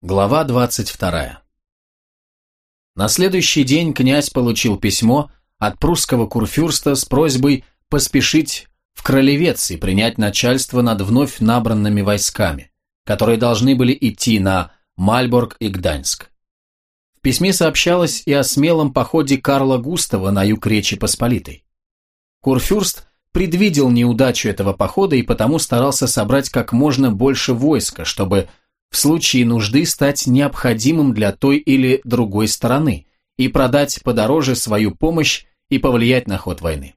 Глава 22. На следующий день князь получил письмо от прусского курфюрста с просьбой поспешить в Кролевец и принять начальство над вновь набранными войсками, которые должны были идти на Мальборг и Гданьск. В письме сообщалось и о смелом походе Карла Густава на юг Речи Посполитой. Курфюрст предвидел неудачу этого похода и потому старался собрать как можно больше войска, чтобы в случае нужды стать необходимым для той или другой стороны и продать подороже свою помощь и повлиять на ход войны.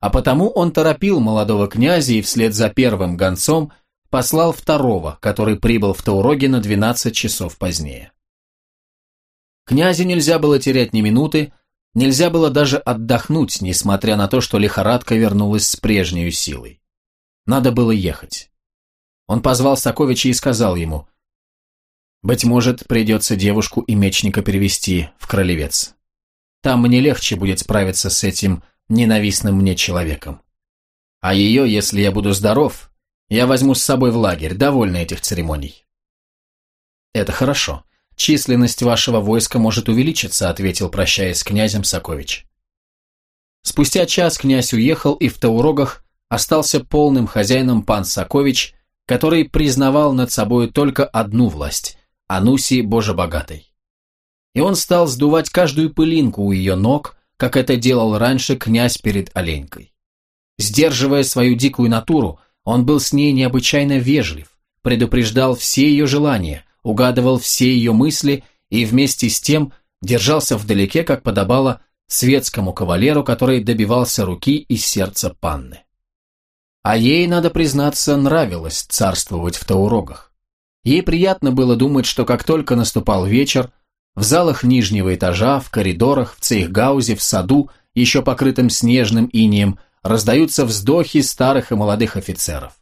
А потому он торопил молодого князя и вслед за первым гонцом послал второго, который прибыл в Тауроге на 12 часов позднее. Князю нельзя было терять ни минуты, нельзя было даже отдохнуть, несмотря на то, что лихорадка вернулась с прежней силой. Надо было ехать. Он позвал Соковича и сказал ему, «Быть может, придется девушку и мечника перевести в Кролевец. Там мне легче будет справиться с этим ненавистным мне человеком. А ее, если я буду здоров, я возьму с собой в лагерь, довольно этих церемоний». «Это хорошо. Численность вашего войска может увеличиться», ответил, прощаясь с князем Сокович. Спустя час князь уехал, и в Таурогах остался полным хозяином пан Сокович, который признавал над собой только одну власть – Ануси Божебогатой. И он стал сдувать каждую пылинку у ее ног, как это делал раньше князь перед оленькой. Сдерживая свою дикую натуру, он был с ней необычайно вежлив, предупреждал все ее желания, угадывал все ее мысли и вместе с тем держался вдалеке, как подобало светскому кавалеру, который добивался руки и сердца панны. А ей, надо признаться, нравилось царствовать в Таурогах. Ей приятно было думать, что как только наступал вечер, в залах нижнего этажа, в коридорах, в цейхгаузе, в саду, еще покрытым снежным инием, раздаются вздохи старых и молодых офицеров.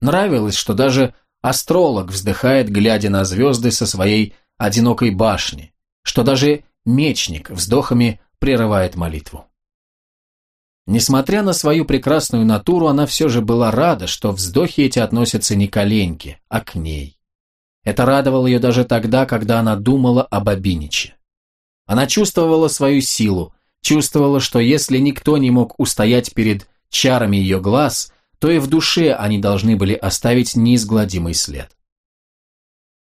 Нравилось, что даже астролог вздыхает, глядя на звезды со своей одинокой башни, что даже мечник вздохами прерывает молитву. Несмотря на свою прекрасную натуру, она все же была рада, что вздохи эти относятся не к Оленьке, а к ней. Это радовало ее даже тогда, когда она думала об Абиниче. Она чувствовала свою силу, чувствовала, что если никто не мог устоять перед чарами ее глаз, то и в душе они должны были оставить неизгладимый след.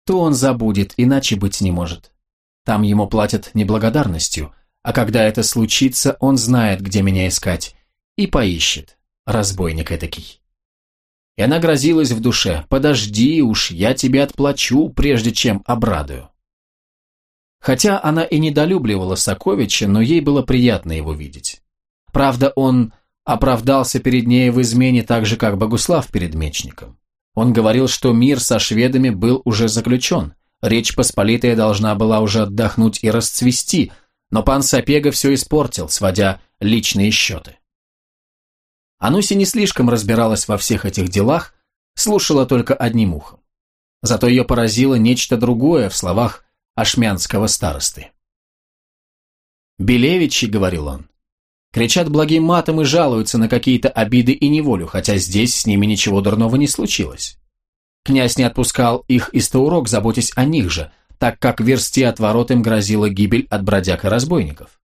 То он забудет, иначе быть не может. Там ему платят неблагодарностью – а когда это случится, он знает, где меня искать, и поищет, разбойник этакий. И она грозилась в душе, подожди уж, я тебе отплачу, прежде чем обрадую. Хотя она и недолюбливала Соковича, но ей было приятно его видеть. Правда, он оправдался перед ней в измене так же, как Богуслав перед мечником. Он говорил, что мир со шведами был уже заключен, Речь Посполитая должна была уже отдохнуть и расцвести – но пан Сапега все испортил, сводя личные счеты. Ануси не слишком разбиралась во всех этих делах, слушала только одним ухом. Зато ее поразило нечто другое в словах ашмянского старосты. «Белевичи», — говорил он, — кричат благим матом и жалуются на какие-то обиды и неволю, хотя здесь с ними ничего дурного не случилось. Князь не отпускал их из Таурок, заботясь о них же — так как в версте от ворот им грозила гибель от бродяг и разбойников.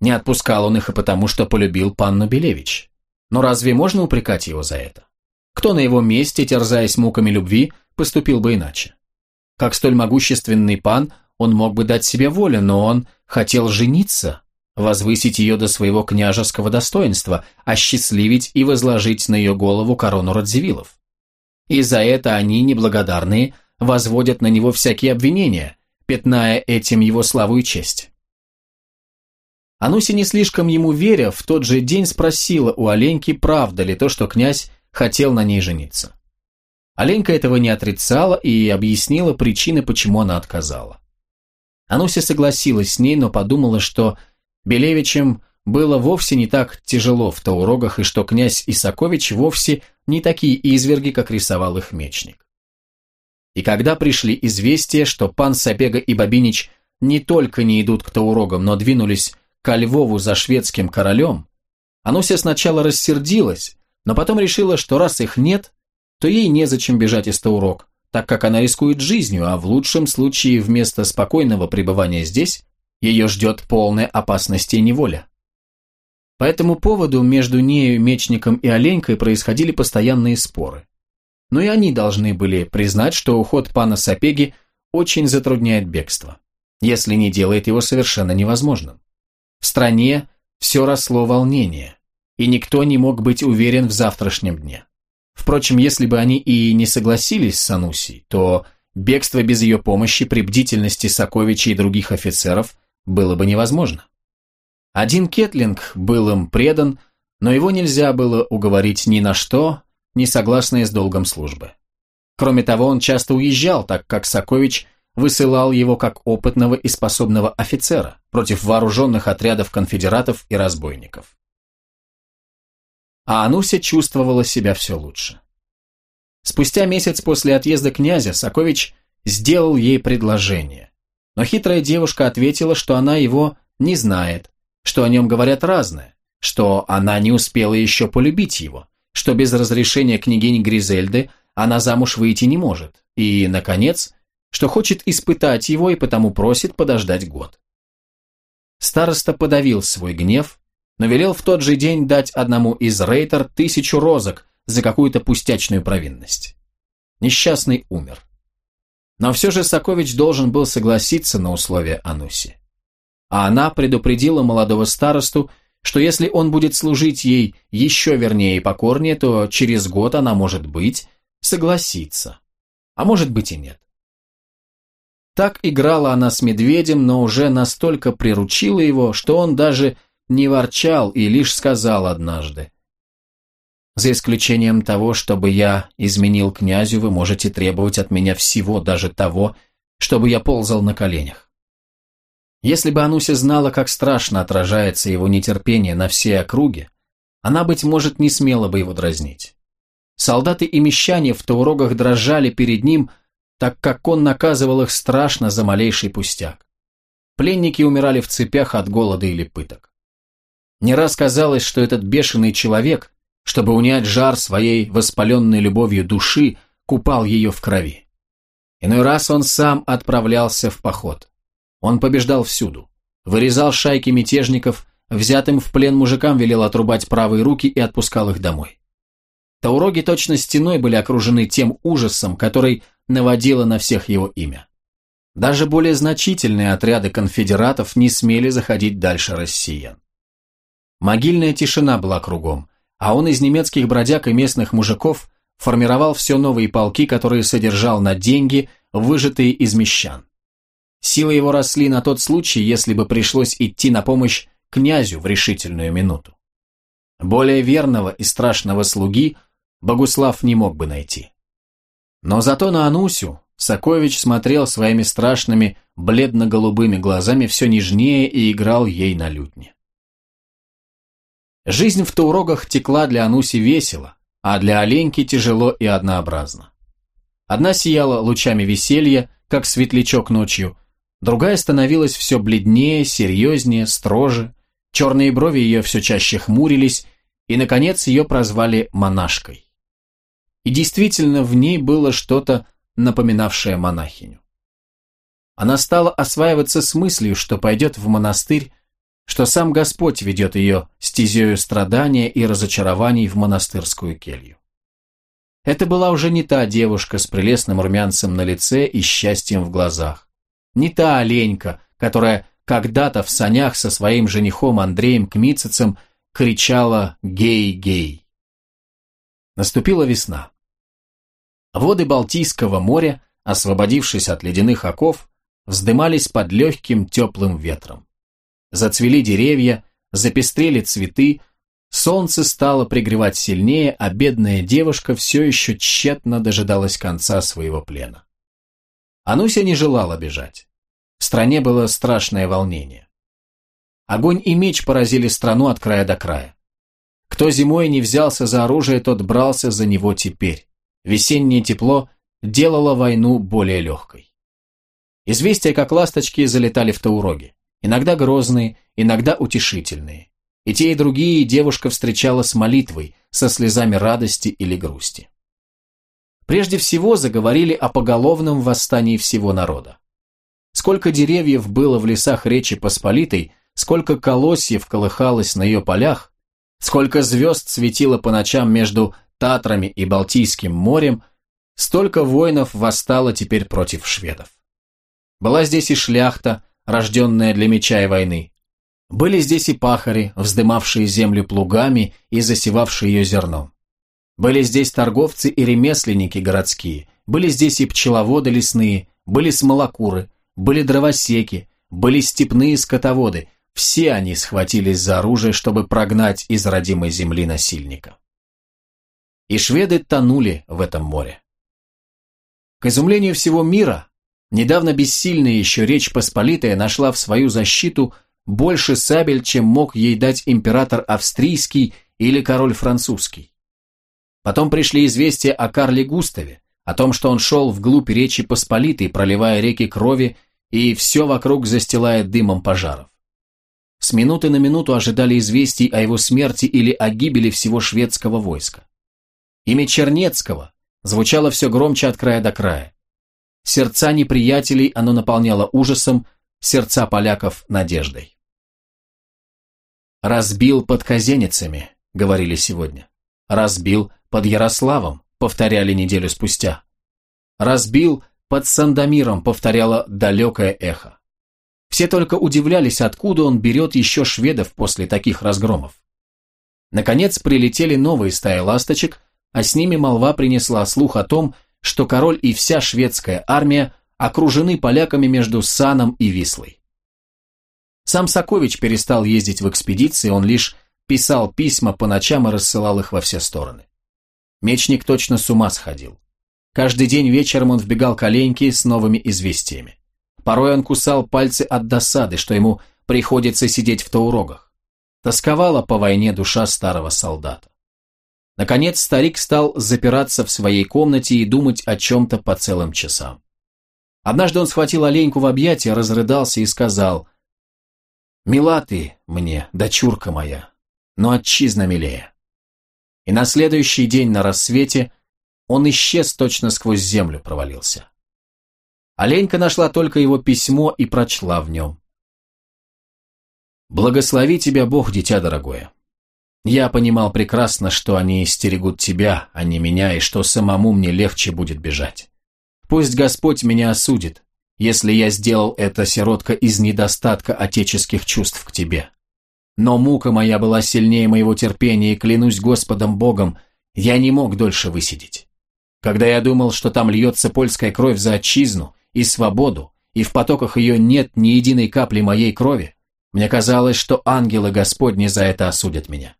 Не отпускал он их и потому, что полюбил панну Белевич. Но разве можно упрекать его за это? Кто на его месте, терзаясь муками любви, поступил бы иначе? Как столь могущественный пан, он мог бы дать себе волю, но он хотел жениться, возвысить ее до своего княжеского достоинства, осчастливить и возложить на ее голову корону Радзивиллов. И за это они, неблагодарные, возводят на него всякие обвинения, пятная этим его славу и честь. Ануси, не слишком ему веря, в тот же день спросила у Оленьки, правда ли то, что князь хотел на ней жениться. Оленька этого не отрицала и объяснила причины, почему она отказала. Ануся согласилась с ней, но подумала, что Белевичем было вовсе не так тяжело в Таурогах, и что князь Исакович вовсе не такие изверги, как рисовал их мечник. И когда пришли известия, что пан Сапега и Бабинич не только не идут к Таурогам, но двинулись ко Львову за шведским королем, Ануся сначала рассердилась, но потом решила, что раз их нет, то ей незачем бежать из Таурог, так как она рискует жизнью, а в лучшем случае вместо спокойного пребывания здесь ее ждет полная опасность и неволя. По этому поводу между нею, мечником и оленькой происходили постоянные споры. Но и они должны были признать, что уход пана Сапеги очень затрудняет бегство, если не делает его совершенно невозможным. В стране все росло волнение, и никто не мог быть уверен в завтрашнем дне. Впрочем, если бы они и не согласились с Анусей, то бегство без ее помощи при бдительности Соковича и других офицеров было бы невозможно. Один Кетлинг был им предан, но его нельзя было уговорить ни на что, не согласное с долгом службы. Кроме того, он часто уезжал, так как Сокович высылал его как опытного и способного офицера против вооруженных отрядов конфедератов и разбойников. А Ануся чувствовала себя все лучше. Спустя месяц после отъезда князя Сокович сделал ей предложение, но хитрая девушка ответила, что она его не знает, что о нем говорят разное, что она не успела еще полюбить его, что без разрешения княгини Гризельды она замуж выйти не может, и, наконец, что хочет испытать его и потому просит подождать год. Староста подавил свой гнев, но велел в тот же день дать одному из рейтер тысячу розок за какую-то пустячную провинность. Несчастный умер. Но все же Сокович должен был согласиться на условия Ануси а она предупредила молодого старосту, что если он будет служить ей еще вернее и покорнее, то через год она, может быть, согласится. А может быть и нет. Так играла она с медведем, но уже настолько приручила его, что он даже не ворчал и лишь сказал однажды. «За исключением того, чтобы я изменил князю, вы можете требовать от меня всего, даже того, чтобы я ползал на коленях. Если бы Ануся знала, как страшно отражается его нетерпение на всей округе, она, быть может, не смела бы его дразнить. Солдаты и мещане в таурогах дрожали перед ним, так как он наказывал их страшно за малейший пустяк. Пленники умирали в цепях от голода или пыток. Не раз казалось, что этот бешеный человек, чтобы унять жар своей воспаленной любовью души, купал ее в крови. Иной раз он сам отправлялся в поход. Он побеждал всюду. Вырезал шайки мятежников, взятым в плен мужикам велел отрубать правые руки и отпускал их домой. Тауроги точно стеной были окружены тем ужасом, который наводило на всех его имя. Даже более значительные отряды конфедератов не смели заходить дальше россиян. Могильная тишина была кругом, а он из немецких бродяг и местных мужиков формировал все новые полки, которые содержал на деньги, выжатые из мещан. Силы его росли на тот случай, если бы пришлось идти на помощь князю в решительную минуту. Более верного и страшного слуги Богуслав не мог бы найти. Но зато на Анусю Сокович смотрел своими страшными бледно-голубыми глазами все нежнее и играл ей на лютне. Жизнь в Таурогах текла для Ануси весело, а для Оленьки тяжело и однообразно. Одна сияла лучами веселья, как светлячок ночью, Другая становилась все бледнее, серьезнее, строже, черные брови ее все чаще хмурились, и, наконец, ее прозвали монашкой. И действительно, в ней было что-то, напоминавшее монахиню. Она стала осваиваться с мыслью, что пойдет в монастырь, что сам Господь ведет ее стезею страдания и разочарований в монастырскую келью. Это была уже не та девушка с прелестным румянцем на лице и счастьем в глазах. Не та оленька, которая когда-то в санях со своим женихом Андреем Кмицецем кричала «Гей-гей!». Наступила весна. Воды Балтийского моря, освободившись от ледяных оков, вздымались под легким теплым ветром. Зацвели деревья, запестрели цветы, солнце стало пригревать сильнее, а бедная девушка все еще тщетно дожидалась конца своего плена. Ануся не желала бежать. В стране было страшное волнение. Огонь и меч поразили страну от края до края. Кто зимой не взялся за оружие, тот брался за него теперь. Весеннее тепло делало войну более легкой. Известия, как ласточки, залетали в Тауроги. Иногда грозные, иногда утешительные. И те, и другие девушка встречала с молитвой, со слезами радости или грусти. Прежде всего заговорили о поголовном восстании всего народа. Сколько деревьев было в лесах Речи Посполитой, сколько колосьев колыхалось на ее полях, сколько звезд светило по ночам между Татрами и Балтийским морем, столько воинов восстало теперь против шведов. Была здесь и шляхта, рожденная для меча и войны. Были здесь и пахари, вздымавшие землю плугами и засевавшие ее зерном. Были здесь торговцы и ремесленники городские, были здесь и пчеловоды лесные, были смолокуры, были дровосеки, были степные скотоводы, все они схватились за оружие, чтобы прогнать из родимой земли насильника. И шведы тонули в этом море. К изумлению всего мира, недавно бессильная еще Речь Посполитая нашла в свою защиту больше сабель, чем мог ей дать император австрийский или король французский. Потом пришли известия о Карле Густаве, о том, что он шел вглубь Речи Посполитой, проливая реки крови, и все вокруг застилает дымом пожаров. С минуты на минуту ожидали известий о его смерти или о гибели всего шведского войска. Имя Чернецкого звучало все громче от края до края. Сердца неприятелей оно наполняло ужасом, сердца поляков – надеждой. «Разбил под казеницами», – говорили сегодня. «Разбил под Ярославом», – повторяли неделю спустя. «Разбил под Сандомиром», – повторяло далекое эхо. Все только удивлялись, откуда он берет еще шведов после таких разгромов. Наконец прилетели новые стаи ласточек, а с ними молва принесла слух о том, что король и вся шведская армия окружены поляками между Саном и Вислой. Сам Сакович перестал ездить в экспедиции, он лишь писал письма по ночам и рассылал их во все стороны. Мечник точно с ума сходил. Каждый день вечером он вбегал к Оленьке с новыми известиями. Порой он кусал пальцы от досады, что ему приходится сидеть в таурогах. Тосковала по войне душа старого солдата. Наконец старик стал запираться в своей комнате и думать о чем-то по целым часам. Однажды он схватил оленьку в объятия, разрыдался и сказал, «Мила ты мне, дочурка моя, но отчизна милее». И на следующий день на рассвете он исчез, точно сквозь землю провалился. Оленька нашла только его письмо и прочла в нем. «Благослови тебя Бог, дитя дорогое. Я понимал прекрасно, что они стерегут тебя, а не меня, и что самому мне легче будет бежать. Пусть Господь меня осудит, если я сделал это, сиротка, из недостатка отеческих чувств к тебе. Но мука моя была сильнее моего терпения, и клянусь Господом Богом, я не мог дольше высидеть. Когда я думал, что там льется польская кровь за отчизну, и свободу, и в потоках ее нет ни единой капли моей крови, мне казалось, что ангелы Господни за это осудят меня.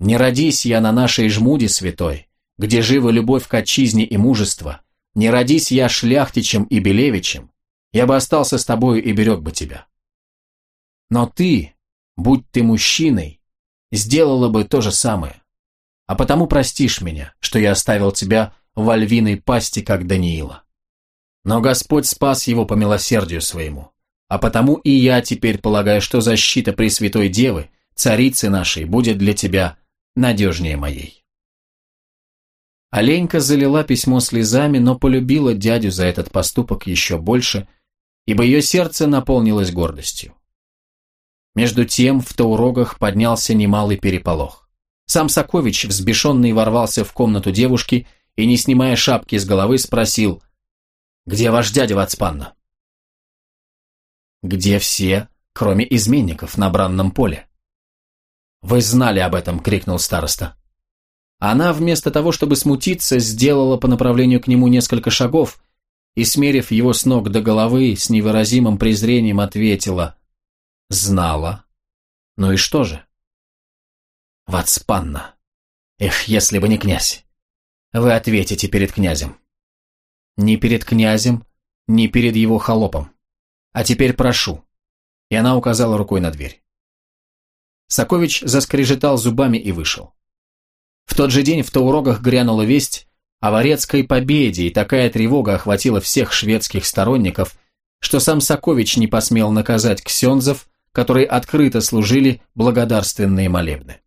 Не родись я на нашей жмуде святой, где живы любовь к отчизне и мужество, не родись я шляхтичем и белевичем, я бы остался с тобою и берег бы тебя. Но ты, будь ты мужчиной, сделала бы то же самое. А потому простишь меня, что я оставил тебя в львиной пасти, как Даниила. Но Господь спас его по милосердию своему. А потому и я теперь полагаю, что защита Пресвятой Девы, царицы нашей, будет для тебя надежнее моей. Оленька залила письмо слезами, но полюбила дядю за этот поступок еще больше, ибо ее сердце наполнилось гордостью. Между тем в Таурогах поднялся немалый переполох. Сам Сакович, взбешенный, ворвался в комнату девушки и, не снимая шапки с головы, спросил – где ваш дядя Вацпанна?» «Где все, кроме изменников на бранном поле?» «Вы знали об этом!» — крикнул староста. Она, вместо того, чтобы смутиться, сделала по направлению к нему несколько шагов и, смерив его с ног до головы, с невыразимым презрением ответила «Знала. Ну и что же?» «Вацпанна! Эх, если бы не князь! Вы ответите перед князем!» Ни перед князем, ни перед его холопом. А теперь прошу. И она указала рукой на дверь. Сакович заскрежетал зубами и вышел. В тот же день в Таурогах грянула весть о Варецкой победе, и такая тревога охватила всех шведских сторонников, что сам Сакович не посмел наказать ксензов, которые открыто служили благодарственные молебны.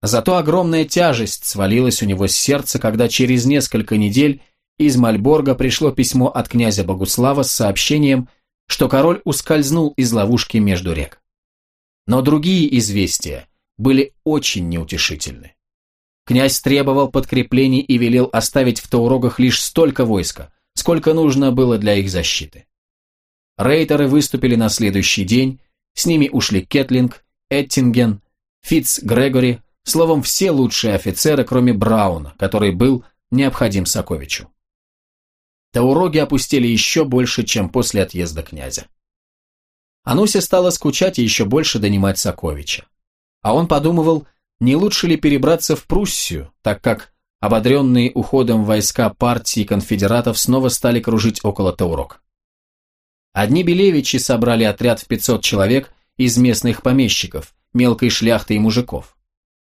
Зато огромная тяжесть свалилась у него с сердца, когда через несколько недель из Мальборга пришло письмо от князя Богуслава с сообщением, что король ускользнул из ловушки между рек. Но другие известия были очень неутешительны. Князь требовал подкреплений и велел оставить в Таурогах лишь столько войска, сколько нужно было для их защиты. Рейтеры выступили на следующий день, с ними ушли Кетлинг, Эттинген, Фитц Грегори, словом, все лучшие офицеры, кроме Брауна, который был необходим Соковичу. Тауроги опустили еще больше, чем после отъезда князя. Ануся стала скучать и еще больше донимать Соковича. А он подумывал, не лучше ли перебраться в Пруссию, так как ободренные уходом войска партии конфедератов снова стали кружить около Таурок. Одни Белевичи собрали отряд в 500 человек из местных помещиков, мелкой шляхты и мужиков.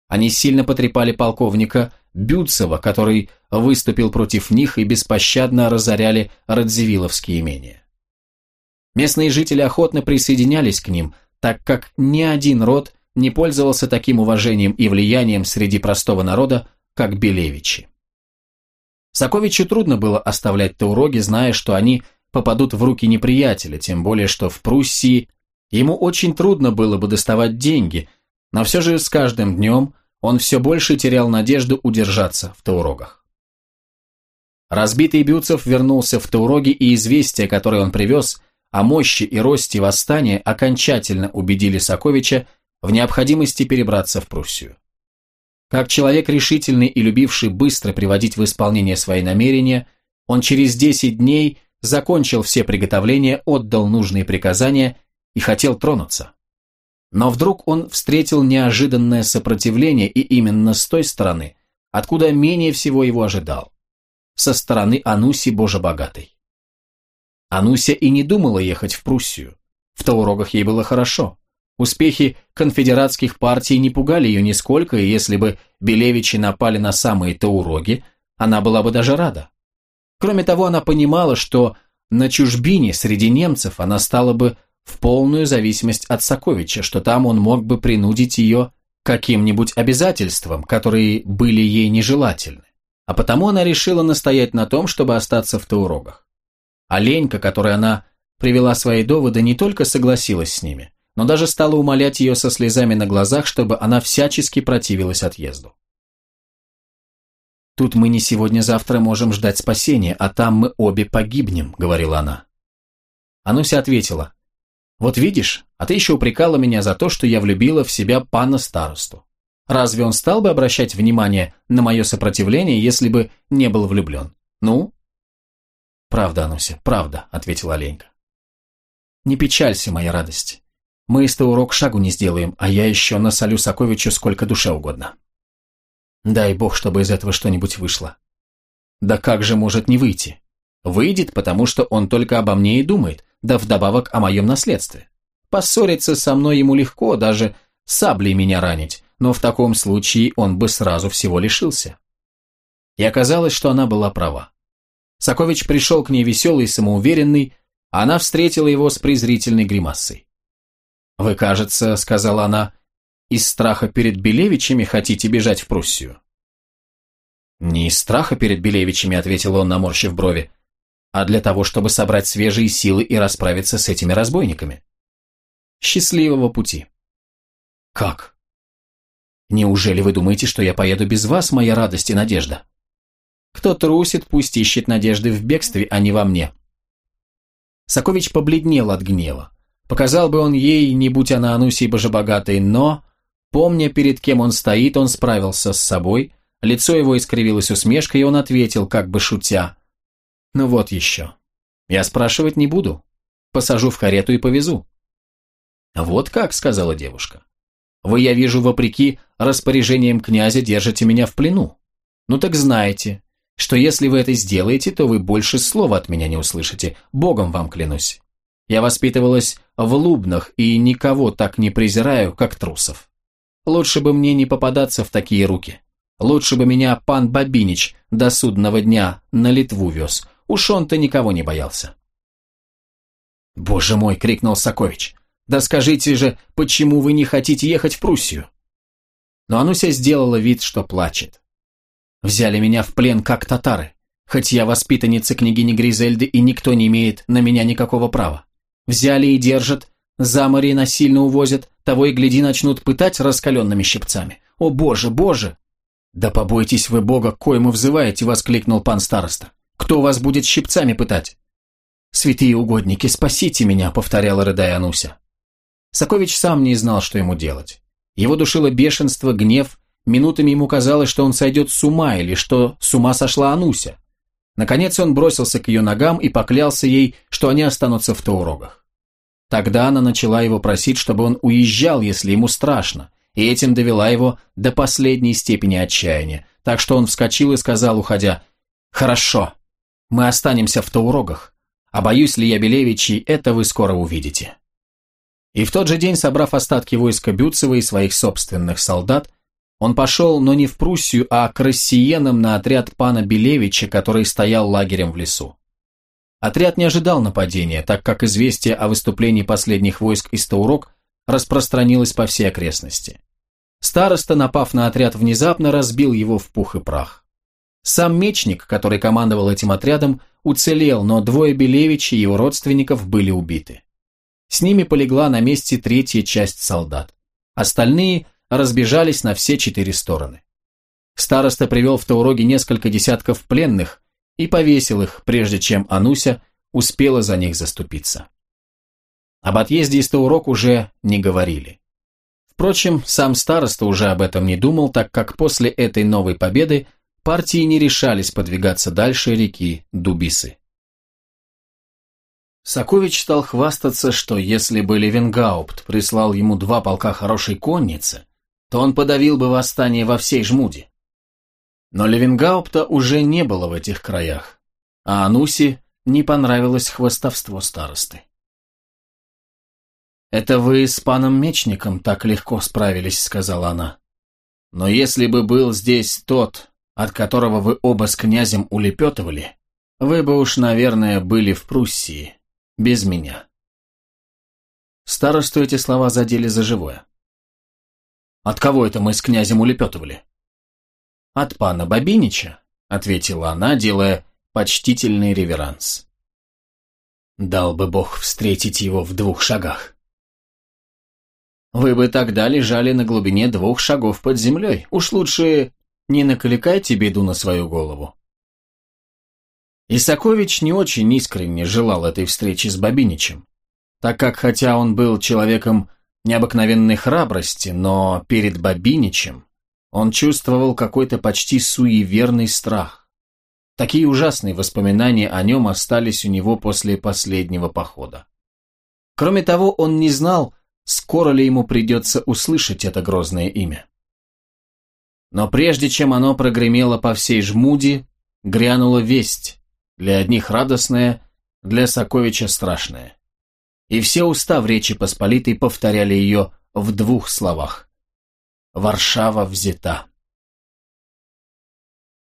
Они сильно потрепали полковника Бюцева, который выступил против них и беспощадно разоряли Радзивилловские имения. Местные жители охотно присоединялись к ним, так как ни один род не пользовался таким уважением и влиянием среди простого народа, как Белевичи. Саковичу трудно было оставлять Тауроги, зная, что они попадут в руки неприятеля, тем более, что в Пруссии ему очень трудно было бы доставать деньги, но все же с каждым днем он все больше терял надежду удержаться в Таурогах. Разбитый Бюцев вернулся в Тауроги, и известия, которые он привез, о мощи и росте восстания окончательно убедили Саковича в необходимости перебраться в Пруссию. Как человек решительный и любивший быстро приводить в исполнение свои намерения, он через 10 дней закончил все приготовления, отдал нужные приказания и хотел тронуться. Но вдруг он встретил неожиданное сопротивление и именно с той стороны, откуда менее всего его ожидал, со стороны Ануси Божебогатой. Ануся и не думала ехать в Пруссию. В Таурогах ей было хорошо. Успехи конфедератских партий не пугали ее нисколько, и если бы Белевичи напали на самые Тауроги, она была бы даже рада. Кроме того, она понимала, что на чужбине среди немцев она стала бы в полную зависимость от Соковича, что там он мог бы принудить ее каким-нибудь обязательствам, которые были ей нежелательны. А потому она решила настоять на том, чтобы остаться в Таурогах. Оленька, которой она привела свои доводы, не только согласилась с ними, но даже стала умолять ее со слезами на глазах, чтобы она всячески противилась отъезду. «Тут мы не сегодня-завтра можем ждать спасения, а там мы обе погибнем», — говорила она. Ануся ответила, «Вот видишь, а ты еще упрекала меня за то, что я влюбила в себя пана старосту. Разве он стал бы обращать внимание на мое сопротивление, если бы не был влюблен? Ну?» «Правда, Ануся, правда», — ответила Оленька. «Не печалься, моя радость. Мы из урок шагу не сделаем, а я еще насолю Соковичу сколько душе угодно. Дай бог, чтобы из этого что-нибудь вышло. Да как же может не выйти? Выйдет, потому что он только обо мне и думает, да вдобавок о моем наследстве. Поссориться со мной ему легко, даже саблей меня ранить, но в таком случае он бы сразу всего лишился. И оказалось, что она была права. Сокович пришел к ней веселый и самоуверенный, а она встретила его с презрительной гримасой. «Вы, кажется, — сказала она, — из страха перед Белевичами хотите бежать в Пруссию?» «Не из страха перед Белевичами», — ответил он, наморщив брови, «а для того, чтобы собрать свежие силы и расправиться с этими разбойниками». «Счастливого пути». «Как?» «Неужели вы думаете, что я поеду без вас, моя радость и надежда?» «Кто трусит, пусть ищет надежды в бегстве, а не во мне». Сокович побледнел от гнева. Показал бы он ей, не будь она Анусей божебогатой, но, помня, перед кем он стоит, он справился с собой, лицо его искривилось усмешкой, и он ответил, как бы шутя, «Ну вот еще. Я спрашивать не буду. Посажу в карету и повезу». «Вот как», — сказала девушка. «Вы, я вижу, вопреки распоряжениям князя держите меня в плену. Ну так знаете, что если вы это сделаете, то вы больше слова от меня не услышите, Богом вам клянусь. Я воспитывалась в Лубнах и никого так не презираю, как трусов. Лучше бы мне не попадаться в такие руки. Лучше бы меня пан Бабинич до судного дня на Литву вез. Уж он-то никого не боялся. «Боже мой!» — крикнул Сокович. «Да скажите же, почему вы не хотите ехать в Пруссию?» но Ануся сделала вид, что плачет. «Взяли меня в плен, как татары, хоть я воспитанница княгини Гризельды, и никто не имеет на меня никакого права. Взяли и держат, за море насильно увозят, того и гляди начнут пытать раскаленными щипцами. О боже, боже!» «Да побойтесь вы бога, коему взываете!» — воскликнул пан староста. «Кто вас будет щипцами пытать?» «Святые угодники, спасите меня!» — повторяла рыдая Ануся. Сокович сам не знал, что ему делать. Его душило бешенство, гнев, минутами ему казалось, что он сойдет с ума или что с ума сошла Ануся. Наконец он бросился к ее ногам и поклялся ей, что они останутся в Таурогах. Тогда она начала его просить, чтобы он уезжал, если ему страшно, и этим довела его до последней степени отчаяния, так что он вскочил и сказал, уходя, «Хорошо, мы останемся в Таурогах, а боюсь ли я Белевичей, это вы скоро увидите». И в тот же день, собрав остатки войска Бюцева и своих собственных солдат, он пошел, но не в Пруссию, а к россиянам на отряд пана Белевича, который стоял лагерем в лесу. Отряд не ожидал нападения, так как известие о выступлении последних войск из Таурок распространилось по всей окрестности. Староста, напав на отряд внезапно, разбил его в пух и прах. Сам мечник, который командовал этим отрядом, уцелел, но двое Белевичей и его родственников были убиты. С ними полегла на месте третья часть солдат. Остальные разбежались на все четыре стороны. Староста привел в Тауроге несколько десятков пленных и повесил их, прежде чем Ануся успела за них заступиться. Об отъезде из Таурок уже не говорили. Впрочем, сам староста уже об этом не думал, так как после этой новой победы партии не решались подвигаться дальше реки Дубисы. Сакович стал хвастаться, что если бы Левенгаупт прислал ему два полка хорошей конницы, то он подавил бы восстание во всей жмуде. Но Левенгаупта уже не было в этих краях, а Ануси не понравилось хвастовство старосты. «Это вы с паном Мечником так легко справились», — сказала она. «Но если бы был здесь тот, от которого вы оба с князем улепетывали, вы бы уж, наверное, были в Пруссии, без меня». Старосту эти слова задели за живое. «От кого это мы с князем улепетывали?» «От пана Бабинича», — ответила она, делая почтительный реверанс. «Дал бы Бог встретить его в двух шагах». «Вы бы тогда лежали на глубине двух шагов под землей. Уж лучше не накликайте беду на свою голову». Исакович не очень искренне желал этой встречи с Бабиничем, так как хотя он был человеком необыкновенной храбрости, но перед Бабиничем он чувствовал какой-то почти суеверный страх. Такие ужасные воспоминания о нем остались у него после последнего похода. Кроме того, он не знал, скоро ли ему придется услышать это грозное имя. Но прежде чем оно прогремело по всей жмуди, грянула весть, для одних радостная, для Соковича страшная и все уста в Речи Посполитой повторяли ее в двух словах. Варшава взята.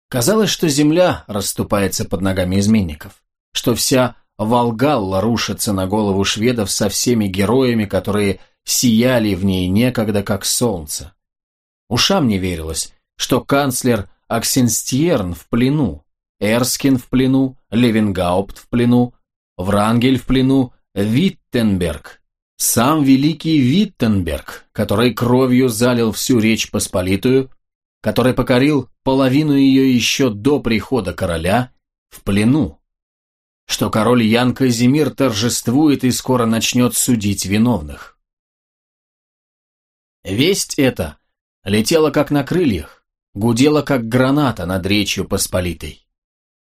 Казалось, что земля расступается под ногами изменников, что вся Волгалла рушится на голову шведов со всеми героями, которые сияли в ней некогда как солнце. Ушам не верилось, что канцлер Аксенстьерн в плену, Эрскин в плену, Левенгаупт в плену, Врангель в плену, Виттенберг, сам великий Виттенберг, который кровью залил всю Речь Посполитую, который покорил половину ее еще до прихода короля, в плену, что король Ян Казимир торжествует и скоро начнет судить виновных. Весть эта летела как на крыльях, гудела как граната над Речью Посполитой.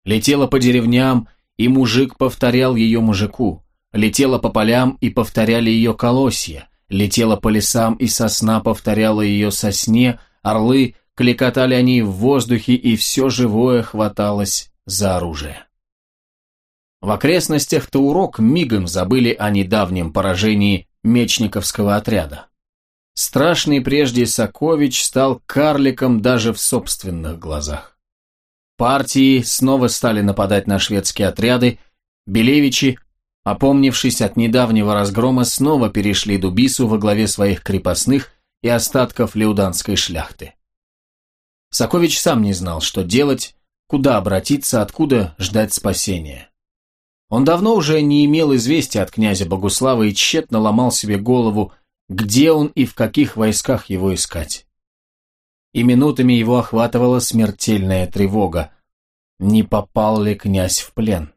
Летела по деревням, и мужик повторял ее мужику, летела по полям и повторяли ее колосья, летела по лесам и сосна повторяла ее сосне, орлы кликотали они в воздухе, и все живое хваталось за оружие. В окрестностях Таурок мигом забыли о недавнем поражении мечниковского отряда. Страшный прежде Сокович стал карликом даже в собственных глазах. Партии снова стали нападать на шведские отряды, Белевичи Опомнившись от недавнего разгрома, снова перешли Дубису во главе своих крепостных и остатков леуданской шляхты. Сокович сам не знал, что делать, куда обратиться, откуда ждать спасения. Он давно уже не имел известия от князя Богуслава и тщетно ломал себе голову, где он и в каких войсках его искать. И минутами его охватывала смертельная тревога. Не попал ли князь в плен?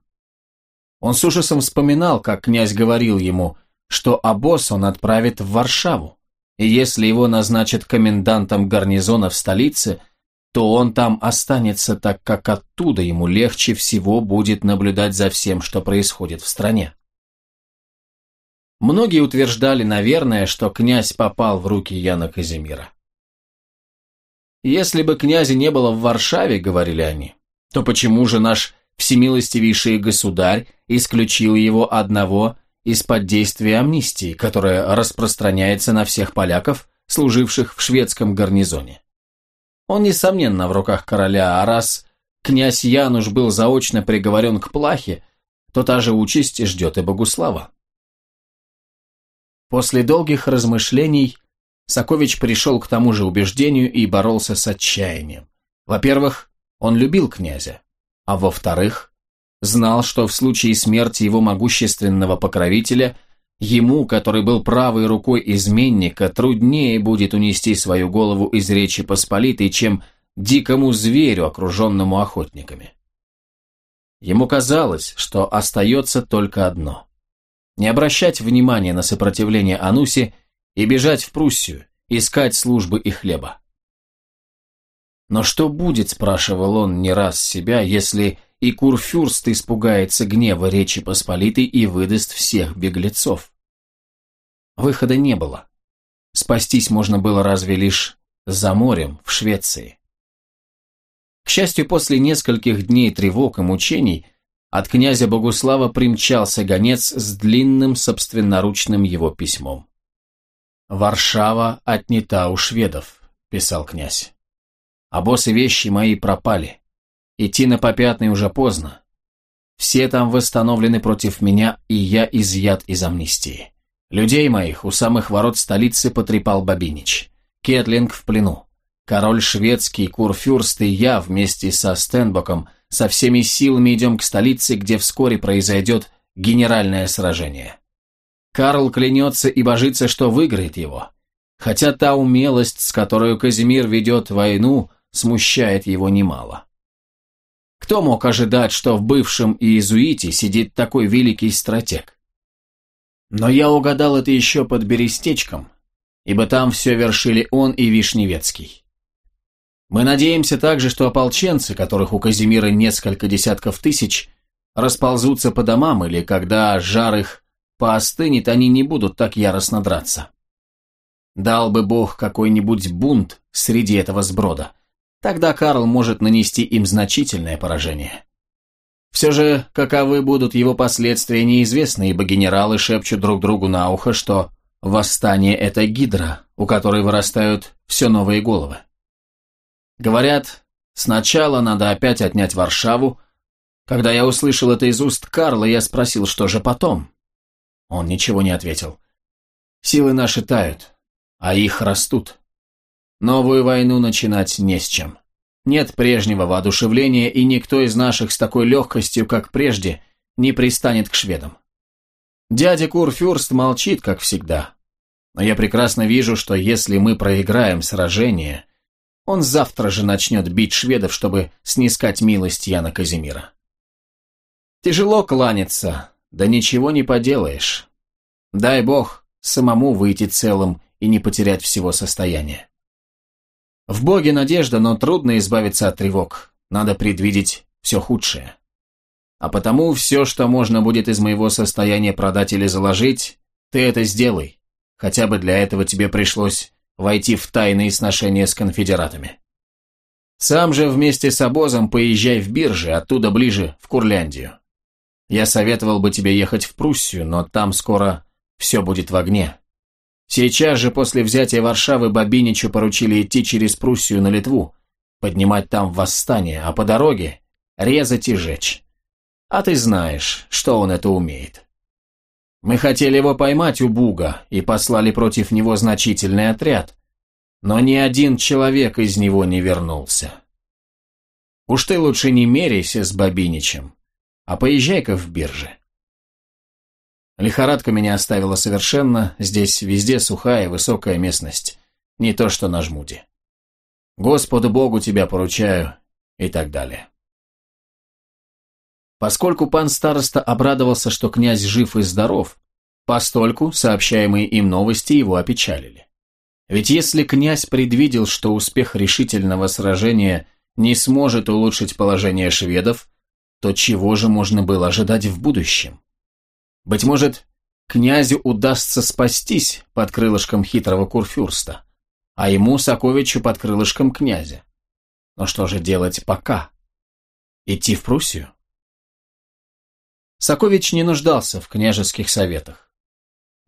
Он с ужасом вспоминал, как князь говорил ему, что обоз он отправит в Варшаву, и если его назначат комендантом гарнизона в столице – то он там останется, так как оттуда ему легче всего будет наблюдать за всем, что происходит в стране. Многие утверждали, наверное, что князь попал в руки Яна Казимира. «Если бы князя не было в Варшаве, — говорили они, — то почему же наш всемилостивейший государь исключил его одного из-под действия амнистии, которая распространяется на всех поляков, служивших в шведском гарнизоне? Он, несомненно, в руках короля, а раз князь Януш был заочно приговорен к плахе, то та же участь ждет и Богуслава. После долгих размышлений Сокович пришел к тому же убеждению и боролся с отчаянием. Во-первых, он любил князя, а во-вторых, знал, что в случае смерти его могущественного покровителя – Ему, который был правой рукой изменника, труднее будет унести свою голову из Речи Посполитой, чем дикому зверю, окруженному охотниками. Ему казалось, что остается только одно – не обращать внимания на сопротивление Ануси и бежать в Пруссию, искать службы и хлеба. Но что будет, спрашивал он не раз себя, если и Курфюрст испугается гнева Речи Посполитой и выдаст всех беглецов? Выхода не было. Спастись можно было разве лишь за морем, в Швеции. К счастью, после нескольких дней тревог и мучений от князя Богуслава примчался гонец с длинным собственноручным его письмом. «Варшава отнята у шведов», — писал князь. «А боссы вещи мои пропали. Идти на попятный уже поздно. Все там восстановлены против меня, и я изъят из амнистии. Людей моих у самых ворот столицы потрепал Бабинич. Кетлинг в плену. Король шведский, Курфюрст и я вместе со Стенбоком со всеми силами идем к столице, где вскоре произойдет генеральное сражение. Карл клянется и божится, что выиграет его. Хотя та умелость, с которой Казимир ведет войну, смущает его немало. Кто мог ожидать, что в бывшем Иезуите сидит такой великий стратег? Но я угадал это еще под Берестечком, ибо там все вершили он и Вишневецкий. Мы надеемся также, что ополченцы, которых у Казимира несколько десятков тысяч, расползутся по домам, или когда жар их поостынет, они не будут так яростно драться. Дал бы Бог какой-нибудь бунт среди этого сброда, тогда Карл может нанести им значительное поражение. Все же, каковы будут его последствия, неизвестно, ибо генералы шепчут друг другу на ухо, что восстание – это гидра, у которой вырастают все новые головы. Говорят, сначала надо опять отнять Варшаву. Когда я услышал это из уст Карла, я спросил, что же потом? Он ничего не ответил. Силы наши тают, а их растут. Новую войну начинать не с чем. Нет прежнего воодушевления, и никто из наших с такой легкостью, как прежде, не пристанет к шведам. Дядя Курфюрст молчит, как всегда. Но я прекрасно вижу, что если мы проиграем сражение, он завтра же начнет бить шведов, чтобы снискать милость Яна Казимира. Тяжело кланяться, да ничего не поделаешь. Дай бог самому выйти целым и не потерять всего состояния. В Боге надежда, но трудно избавиться от тревог. Надо предвидеть все худшее. А потому все, что можно будет из моего состояния продать или заложить, ты это сделай. Хотя бы для этого тебе пришлось войти в тайные сношения с конфедератами. Сам же вместе с обозом поезжай в биржи, оттуда ближе, в Курляндию. Я советовал бы тебе ехать в Пруссию, но там скоро все будет в огне. Сейчас же после взятия Варшавы Бабиничу поручили идти через Пруссию на Литву, поднимать там восстание, а по дороге резать и жечь. А ты знаешь, что он это умеет. Мы хотели его поймать у Буга и послали против него значительный отряд, но ни один человек из него не вернулся. Уж ты лучше не меряйся с Бабиничем, а поезжай-ка в бирже. Лихорадка меня оставила совершенно, здесь везде сухая высокая местность, не то что на жмуде. Господу Богу тебя поручаю и так далее. Поскольку пан староста обрадовался, что князь жив и здоров, постольку сообщаемые им новости его опечалили. Ведь если князь предвидел, что успех решительного сражения не сможет улучшить положение шведов, то чего же можно было ожидать в будущем? Быть может, князю удастся спастись под крылышком хитрого курфюрста, а ему, Соковичу, под крылышком князя. Но что же делать пока? Идти в Пруссию? Сокович не нуждался в княжеских советах.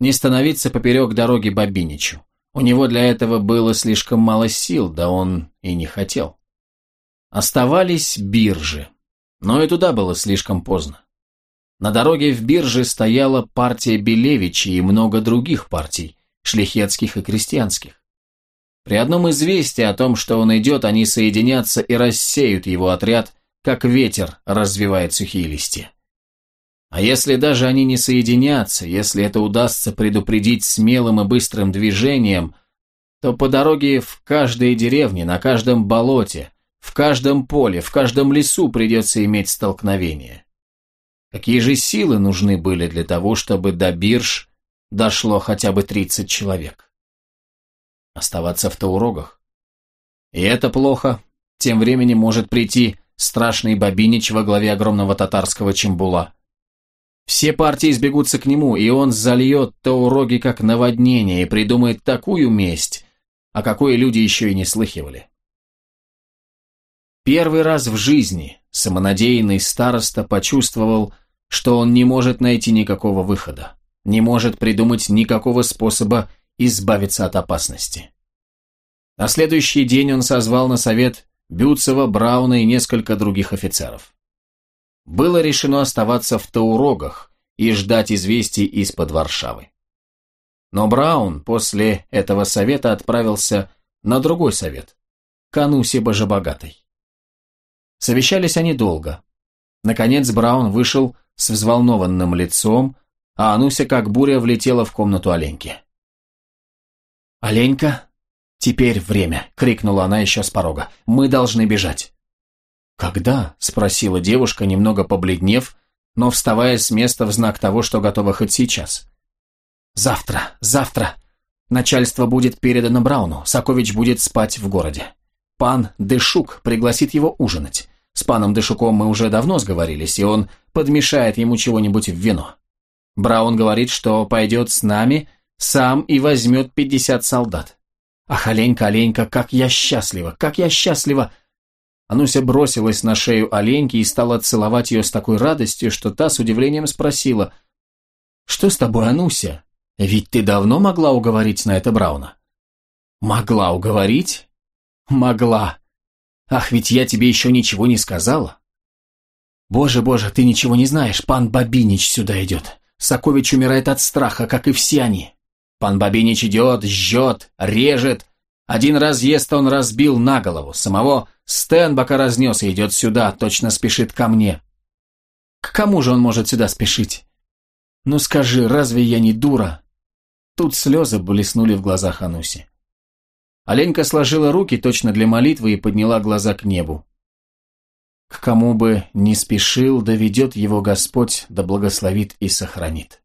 Не становиться поперек дороги Бабиничу. У него для этого было слишком мало сил, да он и не хотел. Оставались биржи, но и туда было слишком поздно. На дороге в бирже стояла партия Белевичи и много других партий, шляхетских и крестьянских. При одном известии о том, что он идет, они соединятся и рассеют его отряд, как ветер развивает сухие листья. А если даже они не соединятся, если это удастся предупредить смелым и быстрым движением, то по дороге в каждой деревне, на каждом болоте, в каждом поле, в каждом лесу придется иметь столкновение. Какие же силы нужны были для того, чтобы до бирж дошло хотя бы 30 человек? Оставаться в Таурогах? И это плохо. Тем временем может прийти страшный Бабинич во главе огромного татарского чембула. Все партии сбегутся к нему, и он зальет Тауроги как наводнение и придумает такую месть, о какой люди еще и не слыхивали. Первый раз в жизни самонадеянный староста почувствовал, что он не может найти никакого выхода, не может придумать никакого способа избавиться от опасности. На следующий день он созвал на совет Бюцева, Брауна и несколько других офицеров. Было решено оставаться в Таурогах и ждать известий из-под Варшавы. Но Браун после этого совета отправился на другой совет, к Анусе Божебогатой. Совещались они долго. Наконец Браун вышел с взволнованным лицом, а Ануся как буря влетела в комнату Оленьки. «Оленька, теперь время!» — крикнула она еще с порога. «Мы должны бежать!» «Когда?» — спросила девушка, немного побледнев, но вставая с места в знак того, что готова хоть сейчас. «Завтра, завтра. Начальство будет передано Брауну, Сакович будет спать в городе. Пан Дышук пригласит его ужинать. С паном Дышуком мы уже давно сговорились, и он подмешает ему чего-нибудь в вино. Браун говорит, что пойдет с нами сам и возьмет пятьдесят солдат. Ах, Оленька, Оленька, как я счастлива, как я счастлива!» Ануся бросилась на шею Оленьки и стала целовать ее с такой радостью, что та с удивлением спросила, «Что с тобой, Ануся? Ведь ты давно могла уговорить на это Брауна?» «Могла уговорить?» «Могла. Ах, ведь я тебе еще ничего не сказала. Боже, боже, ты ничего не знаешь, пан Бабинич сюда идет. Сокович умирает от страха, как и все они. Пан Бабинич идет, жжет, режет. Один раз ест он разбил на голову. Самого Стенбака разнес и идет сюда, точно спешит ко мне. К кому же он может сюда спешить? Ну скажи, разве я не дура? Тут слезы блеснули в глазах Ануси. Оленька сложила руки точно для молитвы и подняла глаза к небу. К кому бы не спешил, доведет его Господь, да благословит и сохранит.